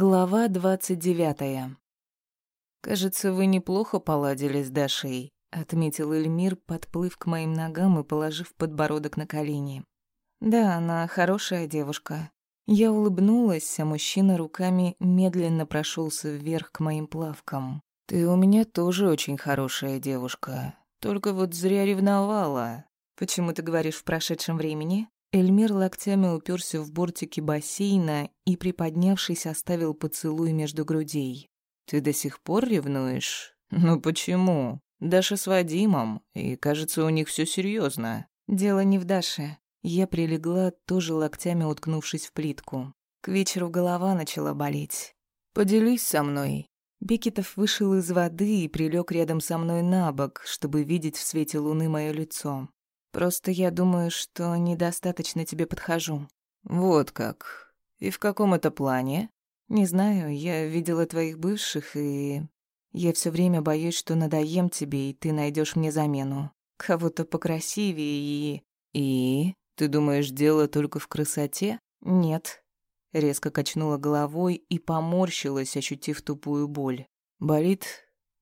Глава двадцать девятая. «Кажется, вы неплохо поладили с Дашей», — отметил Эльмир, подплыв к моим ногам и положив подбородок на колени. «Да, она хорошая девушка». Я улыбнулась, а мужчина руками медленно прошелся вверх к моим плавкам. «Ты у меня тоже очень хорошая девушка. Только вот зря ревновала. Почему ты говоришь в прошедшем времени?» Эльмир локтями уперся в бортики бассейна и, приподнявшись, оставил поцелуй между грудей. «Ты до сих пор ревнуешь? Ну почему? Даша с Вадимом, и, кажется, у них все серьезно. Дело не в Даше. Я прилегла, тоже локтями уткнувшись в плитку. К вечеру голова начала болеть. «Поделись со мной». Бекетов вышел из воды и прилег рядом со мной на бок, чтобы видеть в свете луны мое лицо. Просто я думаю, что недостаточно тебе подхожу. Вот как. И в каком это плане? Не знаю, я видела твоих бывших, и я все время боюсь, что надоем тебе, и ты найдешь мне замену. Кого-то покрасивее и... И? Ты думаешь, дело только в красоте? Нет. Резко качнула головой и поморщилась, ощутив тупую боль. Болит?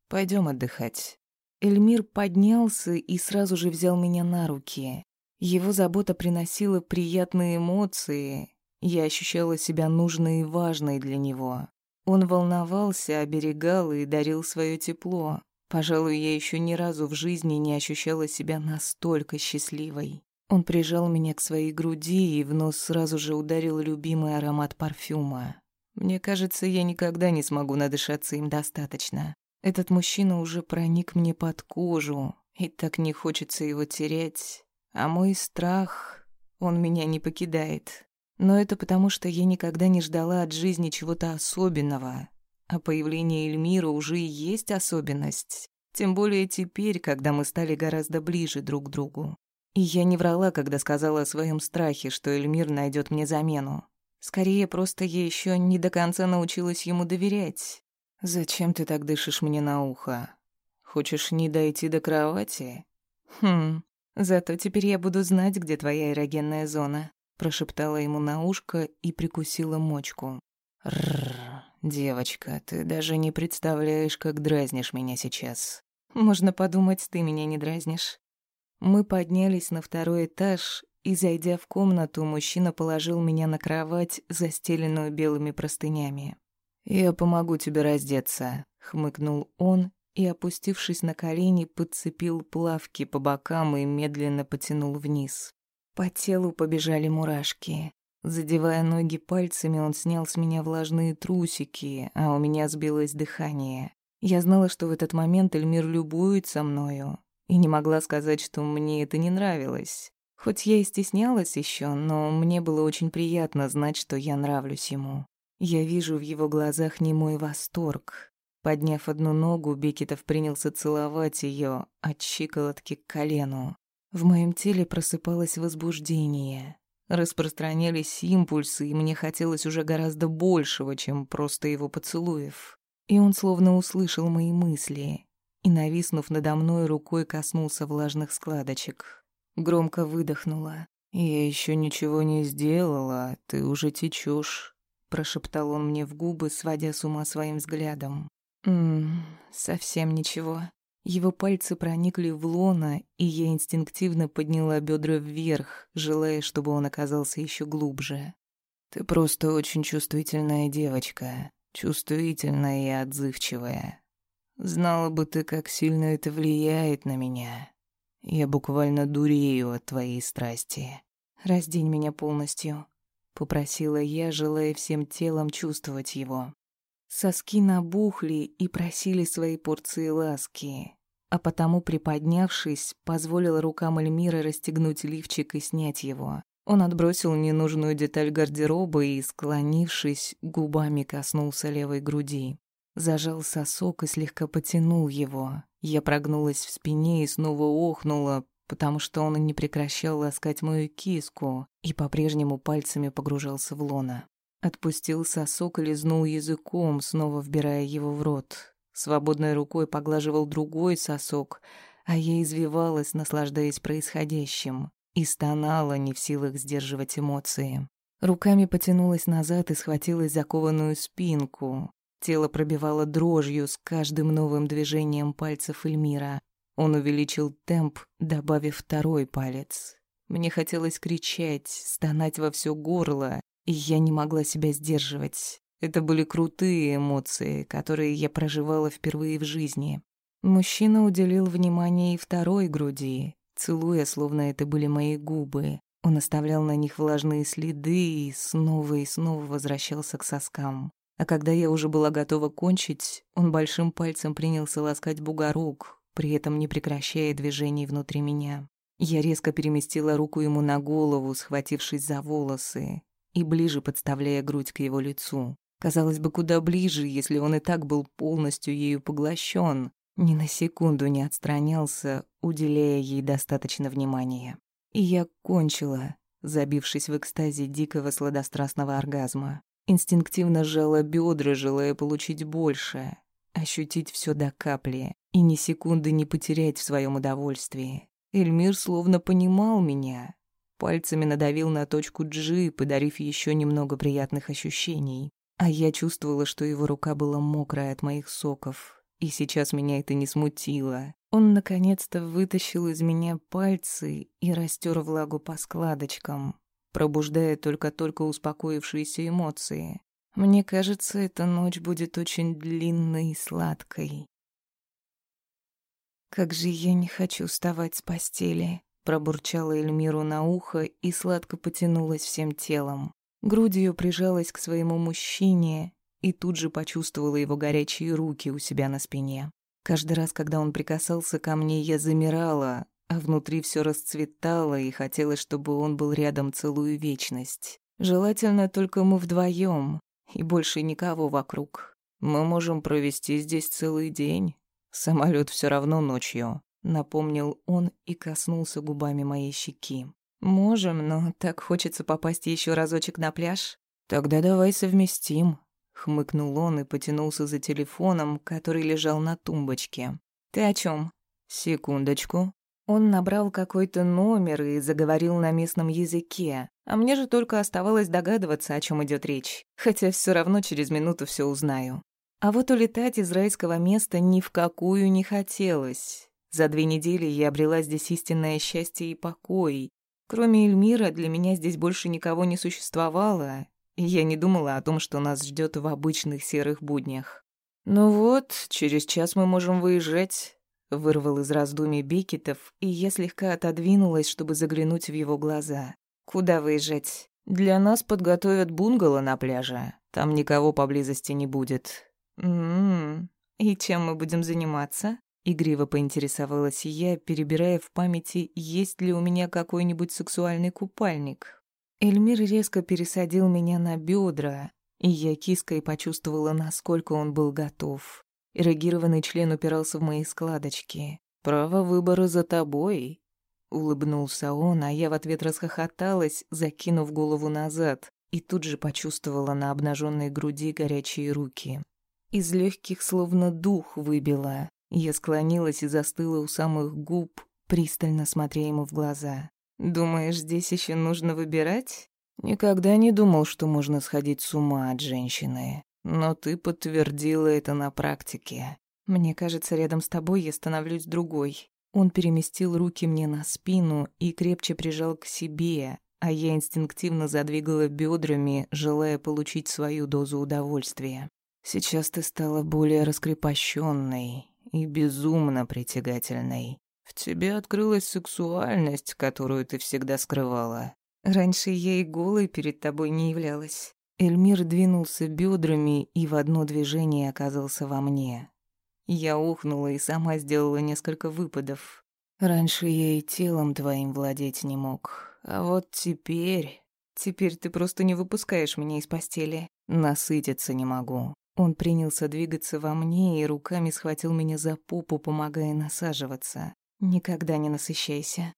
Пойдем отдыхать. Эльмир поднялся и сразу же взял меня на руки. Его забота приносила приятные эмоции. Я ощущала себя нужной и важной для него. Он волновался, оберегал и дарил свое тепло. Пожалуй, я еще ни разу в жизни не ощущала себя настолько счастливой. Он прижал меня к своей груди и в нос сразу же ударил любимый аромат парфюма. Мне кажется, я никогда не смогу надышаться им достаточно. Этот мужчина уже проник мне под кожу, и так не хочется его терять. А мой страх, он меня не покидает. Но это потому, что я никогда не ждала от жизни чего-то особенного. А появление Эльмира уже и есть особенность. Тем более теперь, когда мы стали гораздо ближе друг к другу. И я не врала, когда сказала о своем страхе, что Эльмир найдет мне замену. Скорее, просто я еще не до конца научилась ему доверять. «Зачем ты так дышишь мне на ухо? Хочешь не дойти до кровати?» «Хм, зато теперь я буду знать, где твоя эрогенная зона», прошептала ему на ушко и прикусила мочку. «Рррр, девочка, ты даже не представляешь, как дразнишь меня сейчас. Можно подумать, ты меня не дразнишь». Мы поднялись на второй этаж, и, зайдя в комнату, мужчина положил меня на кровать, застеленную белыми простынями. «Я помогу тебе раздеться», — хмыкнул он и, опустившись на колени, подцепил плавки по бокам и медленно потянул вниз. По телу побежали мурашки. Задевая ноги пальцами, он снял с меня влажные трусики, а у меня сбилось дыхание. Я знала, что в этот момент Эльмир любуется мною, и не могла сказать, что мне это не нравилось. Хоть я и стеснялась еще, но мне было очень приятно знать, что я нравлюсь ему. Я вижу в его глазах немой восторг. Подняв одну ногу, Бекетов принялся целовать ее от щиколотки к колену. В моем теле просыпалось возбуждение. Распространялись импульсы, и мне хотелось уже гораздо большего, чем просто его поцелуев. И он словно услышал мои мысли и, нависнув надо мной, рукой коснулся влажных складочек. Громко выдохнула. «Я еще ничего не сделала, ты уже течешь прошептал он мне в губы, сводя с ума своим взглядом. Мм, совсем ничего. Его пальцы проникли в лона, и я инстинктивно подняла бедра вверх, желая, чтобы он оказался еще глубже. Ты просто очень чувствительная девочка, чувствительная и отзывчивая. Знала бы ты, как сильно это влияет на меня. Я буквально дурею от твоей страсти. Раздень меня полностью попросила я, желая всем телом чувствовать его. Соски набухли и просили свои порции ласки, а потому, приподнявшись, позволила рукам Эльмира расстегнуть лифчик и снять его. Он отбросил ненужную деталь гардероба и, склонившись, губами коснулся левой груди. Зажал сосок и слегка потянул его. Я прогнулась в спине и снова охнула, потому что он не прекращал ласкать мою киску и по-прежнему пальцами погружался в лона. Отпустил сосок и лизнул языком, снова вбирая его в рот. Свободной рукой поглаживал другой сосок, а я извивалась, наслаждаясь происходящим, и стонала, не в силах сдерживать эмоции. Руками потянулась назад и схватилась за кованую спинку. Тело пробивало дрожью с каждым новым движением пальцев Эльмира. Он увеличил темп, добавив второй палец. Мне хотелось кричать, стонать во все горло, и я не могла себя сдерживать. Это были крутые эмоции, которые я проживала впервые в жизни. Мужчина уделил внимание и второй груди, целуя, словно это были мои губы. Он оставлял на них влажные следы и снова и снова возвращался к соскам. А когда я уже была готова кончить, он большим пальцем принялся ласкать бугорок, при этом не прекращая движений внутри меня. Я резко переместила руку ему на голову, схватившись за волосы, и ближе подставляя грудь к его лицу. Казалось бы, куда ближе, если он и так был полностью ею поглощен, ни на секунду не отстранялся, уделяя ей достаточно внимания. И я кончила, забившись в экстазе дикого сладострастного оргазма. Инстинктивно сжала бедра, желая получить больше, ощутить все до капли и ни секунды не потерять в своем удовольствии. Эльмир словно понимал меня. Пальцами надавил на точку G, подарив еще немного приятных ощущений. А я чувствовала, что его рука была мокрая от моих соков, и сейчас меня это не смутило. Он наконец-то вытащил из меня пальцы и растер влагу по складочкам, пробуждая только-только успокоившиеся эмоции. Мне кажется, эта ночь будет очень длинной и сладкой. «Как же я не хочу вставать с постели», — пробурчала Эльмиру на ухо и сладко потянулась всем телом. Грудью прижалась к своему мужчине, и тут же почувствовала его горячие руки у себя на спине. Каждый раз, когда он прикасался ко мне, я замирала, а внутри все расцветало, и хотелось, чтобы он был рядом целую вечность. Желательно только мы вдвоем, и больше никого вокруг. Мы можем провести здесь целый день. Самолет все равно ночью, напомнил он и коснулся губами моей щеки. Можем, но так хочется попасть еще разочек на пляж. Тогда давай совместим, Хмыкнул он и потянулся за телефоном, который лежал на тумбочке. «Ты о чем? «Секундочку». Он набрал какой-то номер и заговорил на местном языке, а мне же только оставалось догадываться, о чем идет речь, хотя все равно через минуту все узнаю. А вот улетать из райского места ни в какую не хотелось. За две недели я обрела здесь истинное счастье и покой. Кроме Эльмира, для меня здесь больше никого не существовало, я не думала о том, что нас ждет в обычных серых буднях. «Ну вот, через час мы можем выезжать», — вырвал из раздумий Бекетов, и я слегка отодвинулась, чтобы заглянуть в его глаза. «Куда выезжать?» «Для нас подготовят бунгало на пляже. Там никого поблизости не будет». «М-м-м. И чем мы будем заниматься?» Игриво поинтересовалась я, перебирая в памяти, есть ли у меня какой-нибудь сексуальный купальник. Эльмир резко пересадил меня на бедра, и я киской почувствовала, насколько он был готов. Эрогированный член упирался в мои складочки. «Право выбора за тобой», — улыбнулся он, а я в ответ расхохоталась, закинув голову назад, и тут же почувствовала на обнаженной груди горячие руки. Из легких словно дух выбило. Я склонилась и застыла у самых губ, пристально смотря ему в глаза. Думаешь, здесь еще нужно выбирать? Никогда не думал, что можно сходить с ума от женщины. Но ты подтвердила это на практике. Мне кажется, рядом с тобой я становлюсь другой. Он переместил руки мне на спину и крепче прижал к себе, а я инстинктивно задвигала бедрами, желая получить свою дозу удовольствия. Сейчас ты стала более раскрепощенной и безумно притягательной. В тебе открылась сексуальность, которую ты всегда скрывала. Раньше я и голой перед тобой не являлась. Эльмир двинулся бедрами и в одно движение оказался во мне. Я ухнула и сама сделала несколько выпадов. Раньше я и телом твоим владеть не мог. А вот теперь... Теперь ты просто не выпускаешь меня из постели. Насытиться не могу. Он принялся двигаться во мне и руками схватил меня за попу, помогая насаживаться. Никогда не насыщайся.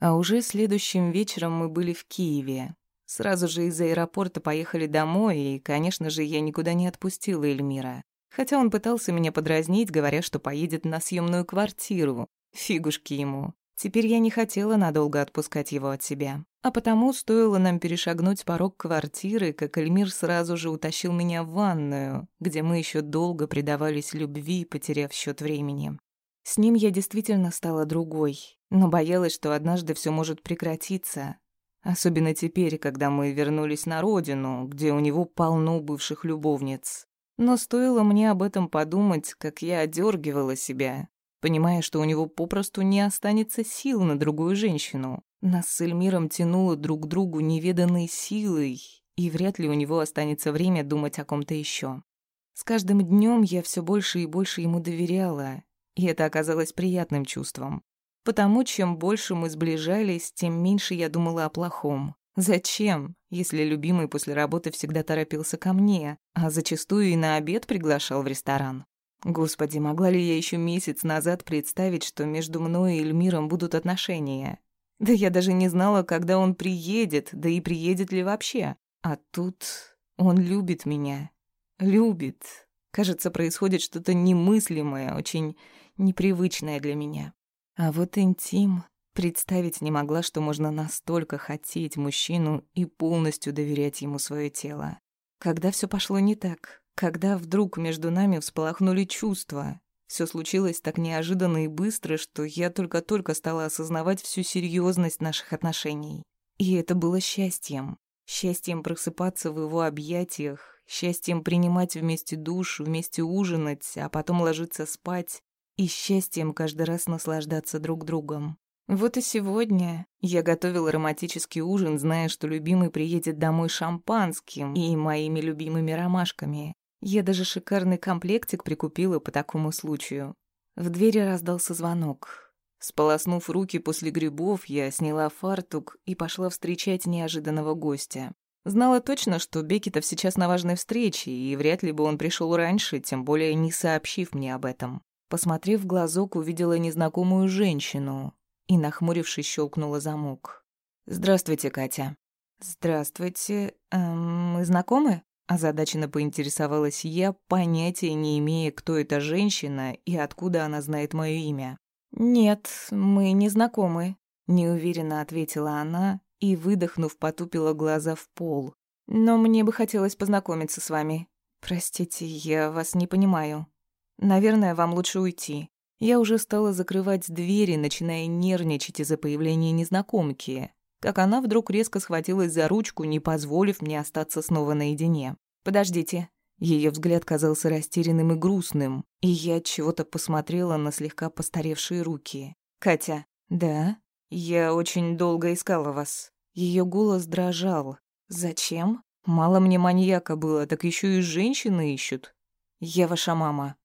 А уже следующим вечером мы были в Киеве. Сразу же из аэропорта поехали домой, и, конечно же, я никуда не отпустила Эльмира. Хотя он пытался меня подразнить, говоря, что поедет на съемную квартиру. Фигушки ему. Теперь я не хотела надолго отпускать его от себя. А потому стоило нам перешагнуть порог квартиры, как Эльмир сразу же утащил меня в ванную, где мы еще долго предавались любви, потеряв счет времени. С ним я действительно стала другой, но боялась, что однажды все может прекратиться. Особенно теперь, когда мы вернулись на родину, где у него полно бывших любовниц. Но стоило мне об этом подумать, как я одергивала себя, понимая, что у него попросту не останется сил на другую женщину. Нас с Эльмиром тянуло друг к другу неведанной силой, и вряд ли у него останется время думать о ком-то еще. С каждым днем я все больше и больше ему доверяла, и это оказалось приятным чувством. Потому чем больше мы сближались, тем меньше я думала о плохом. Зачем, если любимый после работы всегда торопился ко мне, а зачастую и на обед приглашал в ресторан? Господи, могла ли я еще месяц назад представить, что между мной и Эльмиром будут отношения? Да я даже не знала, когда он приедет, да и приедет ли вообще. А тут он любит меня. Любит. Кажется, происходит что-то немыслимое, очень непривычное для меня. А вот интим... Представить не могла, что можно настолько хотеть мужчину и полностью доверять ему свое тело. Когда все пошло не так, когда вдруг между нами всполохнули чувства, все случилось так неожиданно и быстро, что я только-только стала осознавать всю серьезность наших отношений. И это было счастьем. Счастьем просыпаться в его объятиях, счастьем принимать вместе душ, вместе ужинать, а потом ложиться спать, и счастьем каждый раз наслаждаться друг другом. Вот и сегодня я готовила романтический ужин, зная, что любимый приедет домой шампанским и моими любимыми ромашками. Я даже шикарный комплектик прикупила по такому случаю. В двери раздался звонок. Сполоснув руки после грибов, я сняла фартук и пошла встречать неожиданного гостя. Знала точно, что Бекетов сейчас на важной встрече, и вряд ли бы он пришел раньше, тем более не сообщив мне об этом. Посмотрев в глазок, увидела незнакомую женщину и, нахмурившись, щелкнула замок. «Здравствуйте, Катя». «Здравствуйте. Эм, мы знакомы?» Озадаченно поинтересовалась я, понятия не имея, кто эта женщина и откуда она знает мое имя. «Нет, мы не знакомы», — неуверенно ответила она и, выдохнув, потупила глаза в пол. «Но мне бы хотелось познакомиться с вами. Простите, я вас не понимаю». Наверное, вам лучше уйти. Я уже стала закрывать двери, начиная нервничать из-за появления незнакомки, как она вдруг резко схватилась за ручку, не позволив мне остаться снова наедине. «Подождите». Ее взгляд казался растерянным и грустным, и я от чего-то посмотрела на слегка постаревшие руки. «Катя». «Да?» «Я очень долго искала вас». Ее голос дрожал. «Зачем? Мало мне маньяка было, так еще и женщины ищут. Я ваша мама».